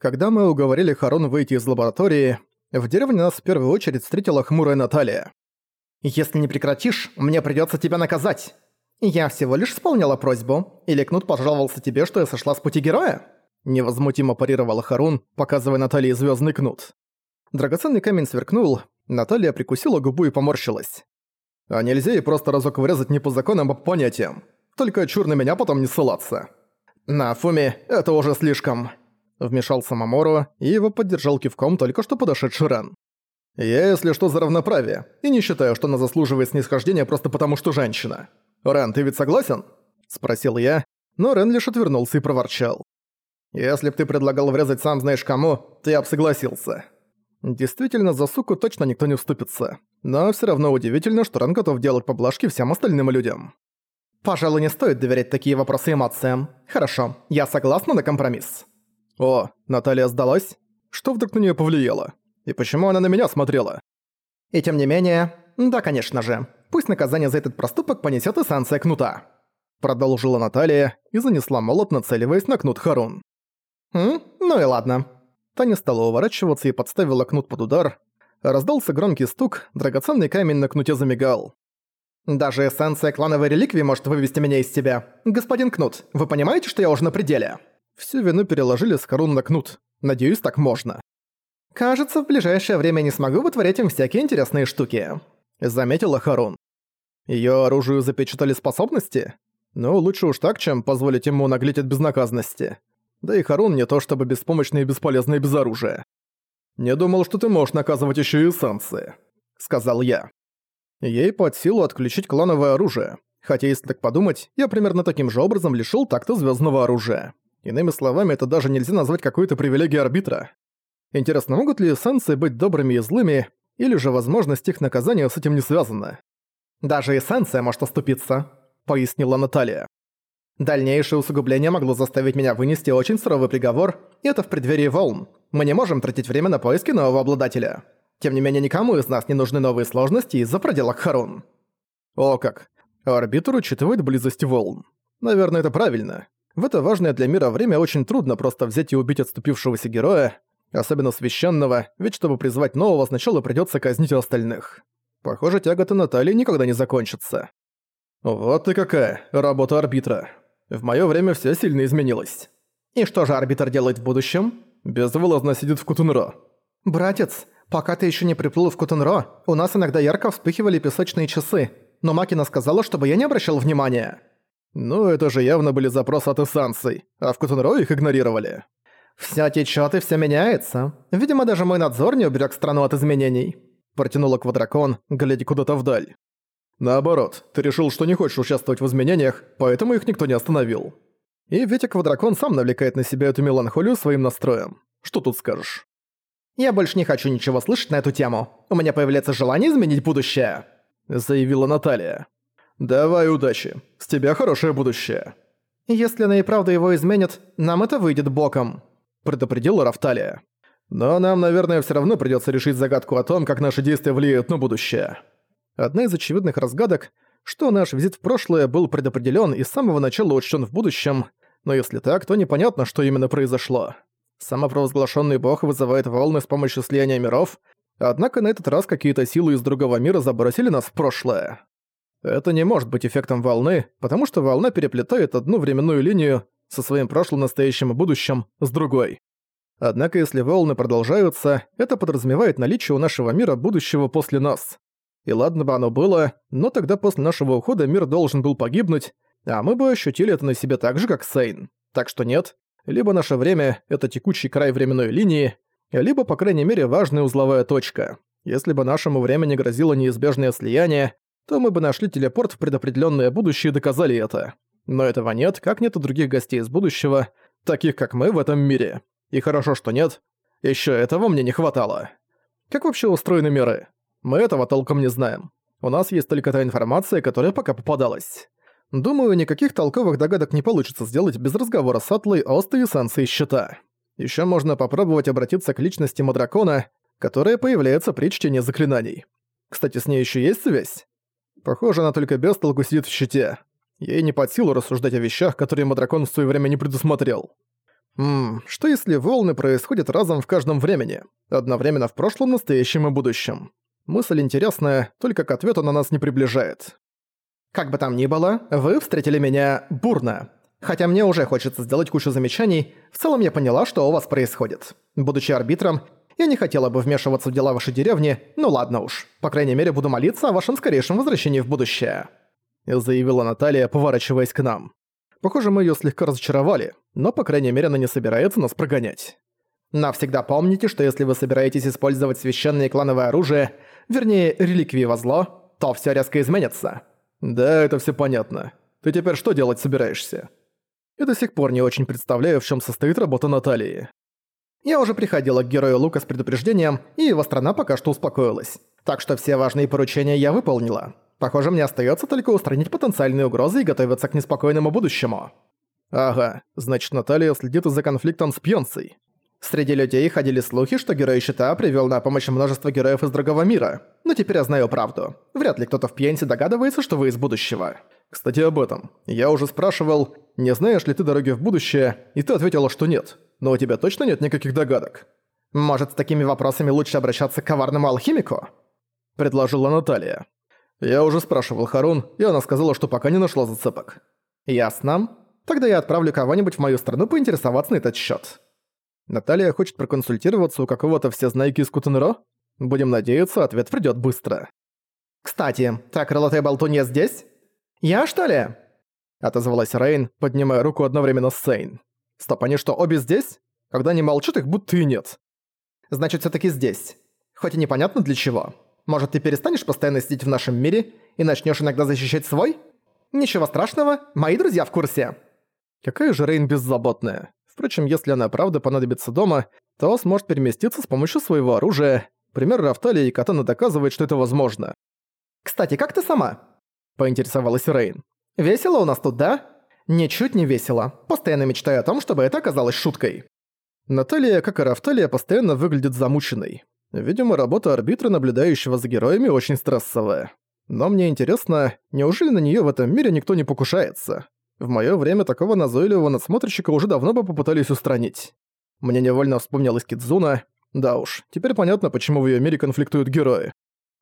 Когда мы уговорили Харун выйти из лаборатории, в деревне нас в первую очередь встретила хмурая Наталья. «Если не прекратишь, мне придётся тебя наказать. Я всего лишь исполняла просьбу. Или Кнут пожаловался тебе, что я сошла с пути героя?» Невозмутимо парировала Харун, показывая Наталье звёздный кнут. Драгоценный камень сверкнул, Наталья прикусила губу и поморщилась. «А нельзя и просто разок врезать не по законам, а по понятиям. Только чур на меня потом не ссылаться». «На, Фуми, это уже слишком», Вмешался Мамору, и его поддержал кивком только что подошедший Рен. «Я, если что, за равноправие, и не считаю, что она заслуживает снисхождения просто потому, что женщина. Рен, ты ведь согласен?» Спросил я, но Рен лишь отвернулся и проворчал. «Если б ты предлагал врезать сам знаешь кому, то я б согласился». Действительно, за суку точно никто не вступится. Но все равно удивительно, что Рен готов делать поблажки всем остальным людям. «Пожалуй, не стоит доверять такие вопросы эмоциям. Хорошо, я согласна на компромисс». О, Наталья сдалась? Что вдруг на неё повлияло? И почему она на меня смотрела? И тем не менее, да, конечно же, пусть наказание за этот проступок понесёт эссенция кнута. Продолжила Наталья и занесла молот, нацеливаясь на кнут Харун. «М? Ну и ладно». Таня стала уворачиваться и подставила кнут под удар. Раздался громкий стук, драгоценный камень на кнуте замигал. «Даже эссенция клановой реликвии может вывести меня из себя. Господин Кнут, вы понимаете, что я уже на пределе?» Всю вину переложили с Харун на Кнут. Надеюсь, так можно. «Кажется, в ближайшее время не смогу вытворять им всякие интересные штуки», — заметила Харун. Её оружию запечатали способности? Ну, лучше уж так, чем позволить ему наглеть от безнаказанности. Да и Харун не то чтобы беспомощный и бесполезный без оружия. «Не думал, что ты можешь наказывать ещё и эссенции», — сказал я. Ей под силу отключить клановое оружие. Хотя, если так подумать, я примерно таким же образом лишил так-то звёздного оружия. Иными словами, это даже нельзя назвать какой-то привилегией арбитра. Интересно, могут ли эссенции быть добрыми и злыми, или же возможность их наказания с этим не связана? «Даже эссенция может оступиться», — пояснила Наталья. «Дальнейшее усугубление могло заставить меня вынести очень суровый приговор, и это в преддверии волн. Мы не можем тратить время на поиски нового обладателя. Тем не менее, никому из нас не нужны новые сложности из-за проделок Харун». О как. Арбитр учитывает близость волн. Наверное, это правильно. В это важное для мира время очень трудно просто взять и убить отступившегося героя, особенно священного, ведь чтобы призвать нового, сначала придётся казнить остальных. Похоже, тяготы Натальи никогда не закончатся. Вот и какая работа арбитра. В моё время всё сильно изменилось. И что же арбитр делает в будущем? Безвылазно сидит в Кутунро. Братец, пока ты ещё не приплыл в Кутунро, у нас иногда ярко вспыхивали песочные часы, но Макина сказала, чтобы я не обращал внимания. Ну, это же явно были запросы от эссанций, а в Кутунро их игнорировали. «Всё течёт и всё меняется. Видимо, даже мой надзор не уберег страну от изменений», — протянула Квадракон, глядя куда-то вдаль. «Наоборот, ты решил, что не хочешь участвовать в изменениях, поэтому их никто не остановил. И ведь Квадракон сам навлекает на себя эту меланхолию своим настроем. Что тут скажешь?» «Я больше не хочу ничего слышать на эту тему. У меня появляется желание изменить будущее», — заявила Наталья. «Давай удачи. С тебя хорошее будущее». «Если она и правда его изменит, нам это выйдет боком», — предупредила Рафталия. «Но нам, наверное, все равно придется решить загадку о том, как наши действия влияют на будущее». Одна из очевидных разгадок, что наш визит в прошлое был предопределен и с самого начала учтен в будущем, но если так, то непонятно, что именно произошло. Самопровозглашенный бог вызывает волны с помощью слияния миров, однако на этот раз какие-то силы из другого мира забросили нас в прошлое. Это не может быть эффектом волны, потому что волна переплетает одну временную линию со своим прошлым, настоящим и будущим с другой. Однако если волны продолжаются, это подразумевает наличие у нашего мира будущего после нас. И ладно бы оно было, но тогда после нашего ухода мир должен был погибнуть, а мы бы ощутили это на себе так же, как Сейн. Так что нет, либо наше время — это текущий край временной линии, либо, по крайней мере, важная узловая точка. Если бы нашему времени грозило неизбежное слияние, то мы бы нашли телепорт в предопределённое будущее и доказали это. Но этого нет, как нет и других гостей из будущего, таких как мы в этом мире. И хорошо, что нет. Ещё этого мне не хватало. Как вообще устроены миры? Мы этого толком не знаем. У нас есть только та информация, которая пока попадалась. Думаю, никаких толковых догадок не получится сделать без разговора с Атлой, и Сансой Щита. Ещё можно попробовать обратиться к личности Мадракона, которая появляется при чтении заклинаний. Кстати, с ней ещё есть связь? Похоже, она только без толку сидит в щите. Ей не под силу рассуждать о вещах, которые Мадракон в своё время не предусмотрел. Ммм, что если волны происходят разом в каждом времени? Одновременно в прошлом, настоящем и будущем. Мысль интересная, только к ответу на нас не приближает. Как бы там ни было, вы встретили меня бурно. Хотя мне уже хочется сделать кучу замечаний, в целом я поняла, что у вас происходит. Будучи арбитром, я не хотела бы вмешиваться в дела вашей деревни, ну ладно уж. По крайней мере, буду молиться о вашем скорейшем возвращении в будущее», — заявила Наталья, поворачиваясь к нам. Похоже, мы её слегка разочаровали, но, по крайней мере, она не собирается нас прогонять. Навсегда помните, что если вы собираетесь использовать священное клановое оружие, вернее, реликвии во зло, то всё резко изменится. Да, это всё понятно. Ты теперь что делать собираешься? Я до сих пор не очень представляю, в чём состоит работа Натальи. Я уже приходила к герою Лука с предупреждением, и его страна пока что успокоилась. Так что все важные поручения я выполнила. Похоже, мне остается только устранить потенциальные угрозы и готовиться к неспокойному будущему. Ага, значит Наталья следит за конфликтом с Пьонцей. Среди людей ходили слухи, что Герой Щита привел на помощь множество героев из другого мира. Но теперь я знаю правду. Вряд ли кто-то в Пьенсе догадывается, что вы из будущего. Кстати, об этом. Я уже спрашивал, не знаешь ли ты дороги в будущее, и ты ответила, что нет. Но у тебя точно нет никаких догадок? Может, с такими вопросами лучше обращаться к коварному алхимику? Предложила Наталья. Я уже спрашивал Харун, и она сказала, что пока не нашла зацепок. Ясно. Тогда я отправлю кого-нибудь в мою страну поинтересоваться на этот счет. Наталья хочет проконсультироваться у какого-то всезнайки из Кутенро? Будем надеяться, ответ придёт быстро. «Кстати, та крылатая болтунья здесь? Я, что ли?» Отозвалась Рейн, поднимая руку одновременно с Сейн. «Стоп, они что, обе здесь? Когда они молчат, их будто и нет». «Значит, всё-таки здесь. Хоть и непонятно для чего. Может, ты перестанешь постоянно сидеть в нашем мире и начнешь иногда защищать свой? Ничего страшного, мои друзья в курсе. Какая же Рейн беззаботная. Впрочем, если она правда понадобится дома, то сможет переместиться с помощью своего оружия. Пример Рафталия и Катана доказывает, что это возможно. «Кстати, как ты сама?» – поинтересовалась Рейн. «Весело у нас тут, да?» «Ничуть не весело. Постоянно мечтаю о том, чтобы это оказалось шуткой». Наталья, как и Рафталия, постоянно выглядит замученной. Видимо, работа арбитра, наблюдающего за героями, очень стрессовая. Но мне интересно, неужели на неё в этом мире никто не покушается? В моё время такого назойливого надсмотрщика уже давно бы попытались устранить. Мне невольно вспомнилась Кидзуна. Да уж, теперь понятно, почему в её мире конфликтуют герои.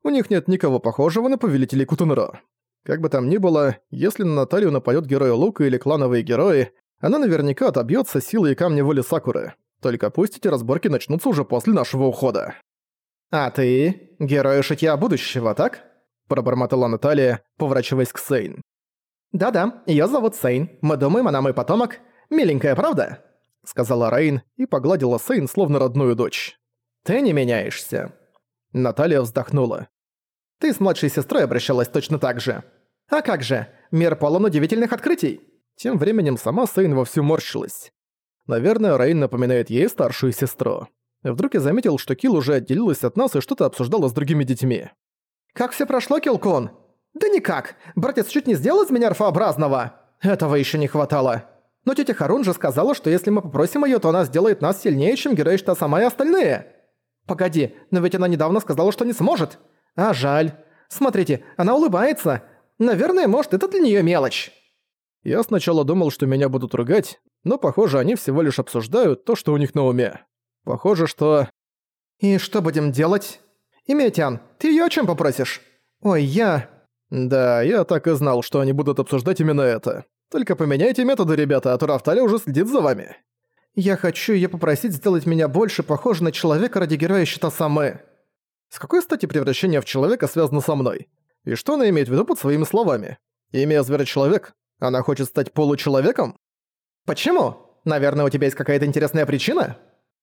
У них нет никого похожего на повелителей Кутунро. Как бы там ни было, если на Наталью нападёт герой Лука или клановые герои, она наверняка отобьётся силой и камня воли Сакуры. Только пусть эти разборки начнутся уже после нашего ухода. «А ты — герой шитья будущего, так?» – пробормотала Наталья, поворачиваясь к Сейн. «Да-да, её зовут Сейн. Мы думаем, она мой потомок. Миленькая, правда?» – сказала Рейн и погладила Сейн, словно родную дочь. «Ты не меняешься». Наталья вздохнула. «Ты с младшей сестрой обращалась точно так же. А как же, мир полон удивительных открытий!» Тем временем сама Сейн вовсю морщилась. Наверное, Рейн напоминает ей старшую сестру. Вдруг я заметил, что Килл уже отделилась от нас и что-то обсуждала с другими детьми. «Как все прошло, Килкон?» «Да никак! Братец чуть не сделал из меня орфообразного!» «Этого еще не хватало!» «Но тетя Харун же сказала, что если мы попросим ее, то она сделает нас сильнее, чем Героишта сама и остальные!» «Погоди, но ведь она недавно сказала, что не сможет!» «А жаль! Смотрите, она улыбается! Наверное, может, это для нее мелочь!» Я сначала думал, что меня будут ругать, но, похоже, они всего лишь обсуждают то, что у них на уме. Похоже, что... «И что будем делать?» «Иметян, ты её о чём попросишь?» «Ой, я...» «Да, я так и знал, что они будут обсуждать именно это. Только поменяйте методы, ребята, а то Рафтали уже следит за вами». «Я хочу её попросить сделать меня больше похожей на человека ради героя Щита Самы». С какой стати превращение в человека связано со мной? И что она имеет в виду под своими словами? Имя зверя-человек? Она хочет стать получеловеком? Почему? Наверное, у тебя есть какая-то интересная причина?»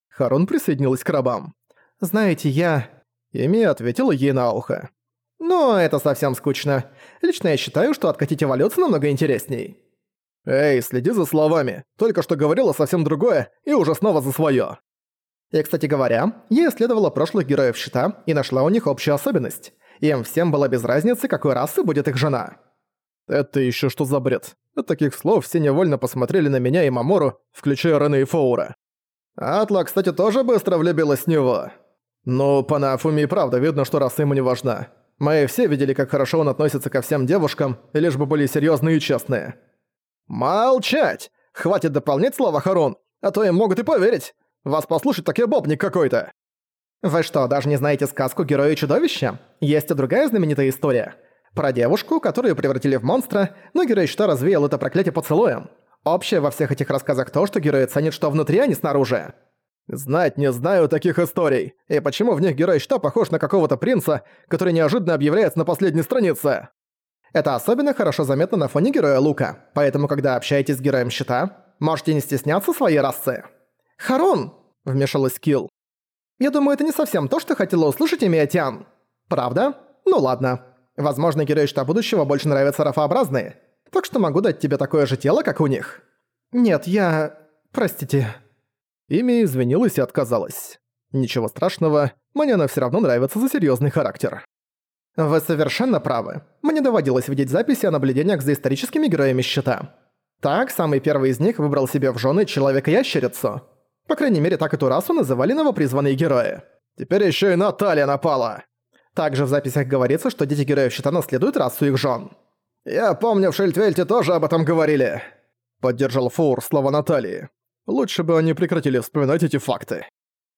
Харон присоединилась к рабам. «Знаете, я...» Эми ответила ей на ухо. «Но это совсем скучно. Лично я считаю, что откатить эволюцию намного интересней». «Эй, следи за словами. Только что говорила совсем другое, и уже снова за своё». И, кстати говоря, я исследовала прошлых героев Щита и нашла у них общую особенность. Им всем было без разницы, какой расы будет их жена. Это ещё что за бред? От таких слов все невольно посмотрели на меня и Мамору, включая Рене и Фоура. Атла, кстати, тоже быстро влюбилась в него. Ну, по Нафуме и правда видно, что раса ему не важна. Мы все видели, как хорошо он относится ко всем девушкам, лишь бы были серьезные и честные. Молчать! Хватит дополнять слова Харон! а то им могут и поверить. Вас послушать так я бобник какой-то». «Вы что, даже не знаете сказку «Герои и чудовища»? Есть и другая знаменитая история. Про девушку, которую превратили в монстра, но герой щита развеял это проклятие поцелуем. Общее во всех этих рассказах то, что герои ценят, что внутри, а не снаружи. Знать не знаю таких историй. И почему в них герой щита похож на какого-то принца, который неожиданно объявляется на последней странице? Это особенно хорошо заметно на фоне героя Лука, поэтому когда общаетесь с героем щита, можете не стесняться своей расы. «Харон!» – вмешалась Килл. «Я думаю, это не совсем то, что хотела услышать Эмиотян. Правда? Ну ладно. Возможно, герои щита будущего больше нравятся рафообразные, так что могу дать тебе такое же тело, как у них». «Нет, я... простите...» Ими извинилась и отказалась. Ничего страшного, мне она всё равно нравится за серьёзный характер. Вы совершенно правы. Мне доводилось видеть записи о наблюдениях за историческими героями щита. Так, самый первый из них выбрал себе в жены человека-ящерицу. По крайней мере, так эту расу называли новопризванные герои. Теперь ещё и Наталья напала. Также в записях говорится, что дети героев щита наследуют расу их жен. «Я помню, в Шельтвельте тоже об этом говорили», — поддержал Фур слова Натальи. Лучше бы они прекратили вспоминать эти факты.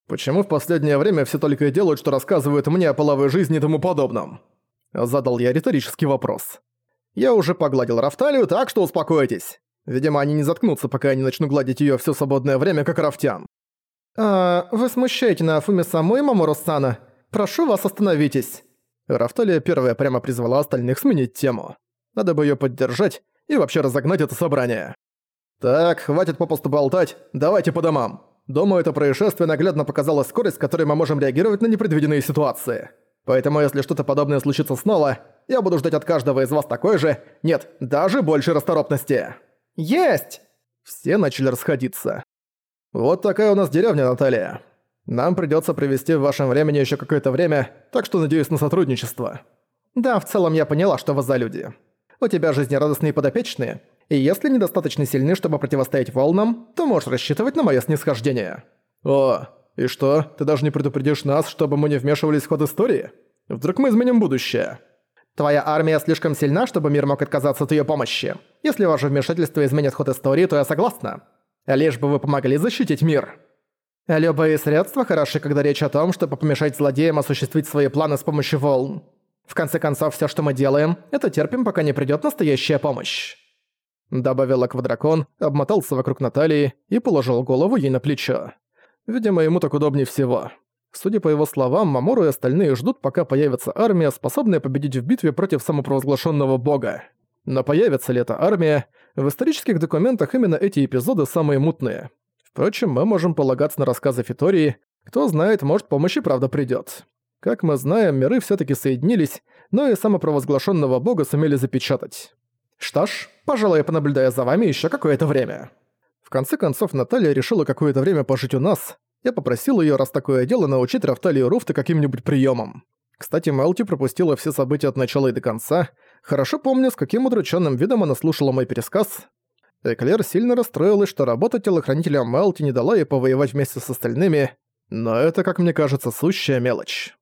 Почему в последнее время все только и делают, что рассказывают мне о половой жизни и тому подобном? Задал я риторический вопрос. Я уже погладил Рафталию, так что успокойтесь. Видимо, они не заткнутся, пока я не начну гладить её всё свободное время, как Рафтян. «А, вы смущаете Нафуми саму и Мамору-сана. Прошу вас, остановитесь». Рафталия первая прямо призвала остальных сменить тему. Надо бы её поддержать и вообще разогнать это собрание. «Так, хватит попусту болтать, давайте по домам. Думаю, это происшествие наглядно показало скорость, с которой мы можем реагировать на непредвиденные ситуации. Поэтому если что-то подобное случится снова, я буду ждать от каждого из вас такой же, нет, даже больше расторопности». «Есть!» Все начали расходиться. «Вот такая у нас деревня, Наталья. Нам придётся провести в вашем времени ещё какое-то время, так что надеюсь на сотрудничество». «Да, в целом я поняла, что вы за люди. У тебя жизнерадостные подопечные, и если недостаточно сильны, чтобы противостоять волнам, то можешь рассчитывать на моё снисхождение». «О, и что, ты даже не предупредишь нас, чтобы мы не вмешивались в ход истории? Вдруг мы изменим будущее?» «Твоя армия слишком сильна, чтобы мир мог отказаться от её помощи. Если ваше вмешательство изменит ход истории, то я согласна. Лишь бы вы помогли защитить мир». Любые средства хороши, когда речь о том, чтобы помешать злодеям осуществить свои планы с помощью волн. В конце концов, всё, что мы делаем, это терпим, пока не придёт настоящая помощь. Добавил Аквадракон, обмотался вокруг Натальи и положил голову ей на плечо. Видимо, ему так удобнее всего. Судя по его словам, Мамору и остальные ждут, пока появится армия, способная победить в битве против самопровозглашенного бога. Но появится ли эта армия? В исторических документах именно эти эпизоды самые мутные. Впрочем, мы можем полагаться на рассказы Фитории. Кто знает, может, помощь и правда придёт. Как мы знаем, миры всё-таки соединились, но и самопровозглашенного бога сумели запечатать. Что ж, пожалуй, я понаблюдаю за вами еще какое-то время. В конце концов, Наталья решила какое-то время пожить у нас. Я попросил ее, раз такое дело, научить Рафталию Руфта каким-нибудь приемом. Кстати, Мелти пропустила все события от начала и до конца. Хорошо помню, с каким удрученным видом она слушала мой пересказ. Эклер сильно расстроилась, что работа телохранителя Мелти не дала ей повоевать вместе с остальными, но это, как мне кажется, сущая мелочь.